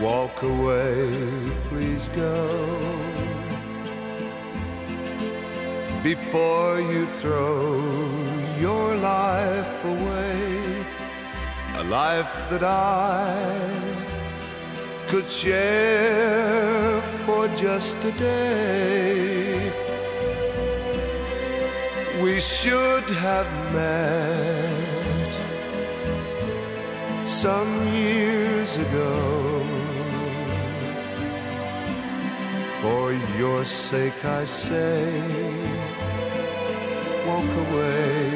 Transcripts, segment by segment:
Walk away, please go. Before you throw your life away, a life that I could share for just a day. We should have met some years ago. For your sake, I say, walk away,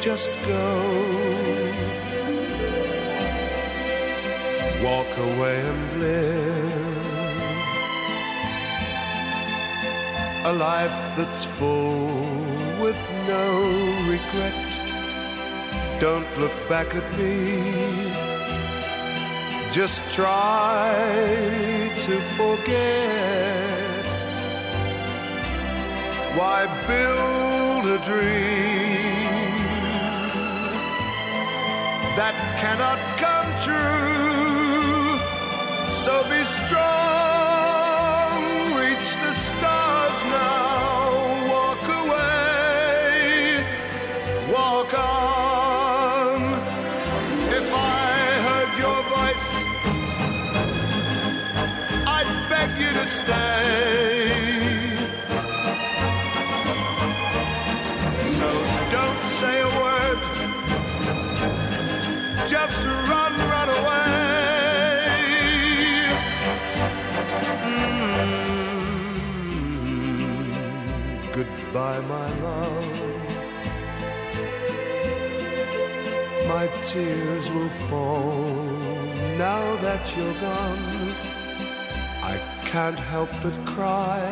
just go. Walk away and live a life that's full with no regret. Don't look back at me. Just try to forget. Why build a dream that cannot come true? So be strong, just run, run away. Mm, Goodbye, my love. My tears will fall now that you're gone. I can't help but cry.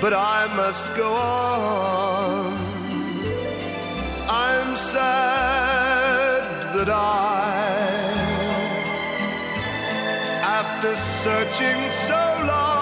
But I must go on. Sad that I, after searching so long,